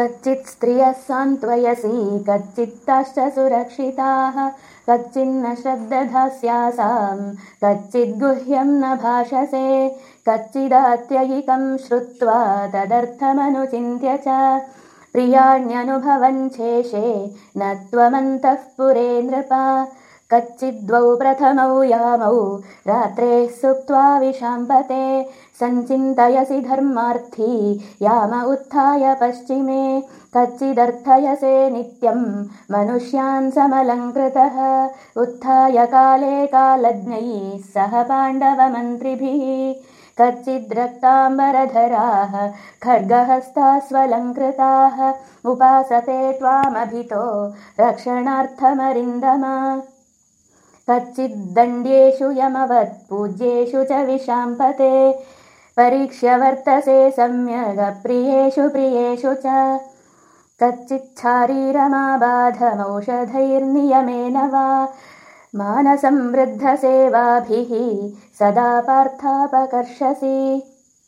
कच्चित् स्त्रियः सान्त्वयसि कच्चित्ताश्च सुरक्षिताः कच्चिन्न श्रद्दधास्यासाम् कच्चिद्गुह्यम् न भाषसे कच्चिदात्ययिकम् श्रुत्वा तदर्थमनुचिन्त्य च प्रियाण्यनुभवञ्छेषे न त्वमन्तः पुरे नृपा कच्चिद्वौ प्रथमौ यामौ। रात्रेः सुप्त्वा विशाम्पते सञ्चिन्तयसि धर्मार्थी। याम उत्थाय पश्चिमे कच्चिदर्थयसे नित्यम्। मनुष्यान् समलङ्कृतः। उत्थाय काले कालज्ञैः सह पाण्डवमन्त्रिभिः। कच्चिद्रक्ताम्बरधराः खड्गहस्ता स्वलङ्कृताः उपासते त्वामभितो। रक्षणार्थमरिन्दमा कच्चिद्दण्ड्येषु यमवत् पूज्येषु च विशाम्पते। परीक्ष्य वर्तसे सम्यगप्रियेषु प्रियेषु च। कच्चिच्छारीरमाबाधमौषधैर्नियमेन वा। मानसंवृद्धसेवाभिः सदा पार्थापकर्षसि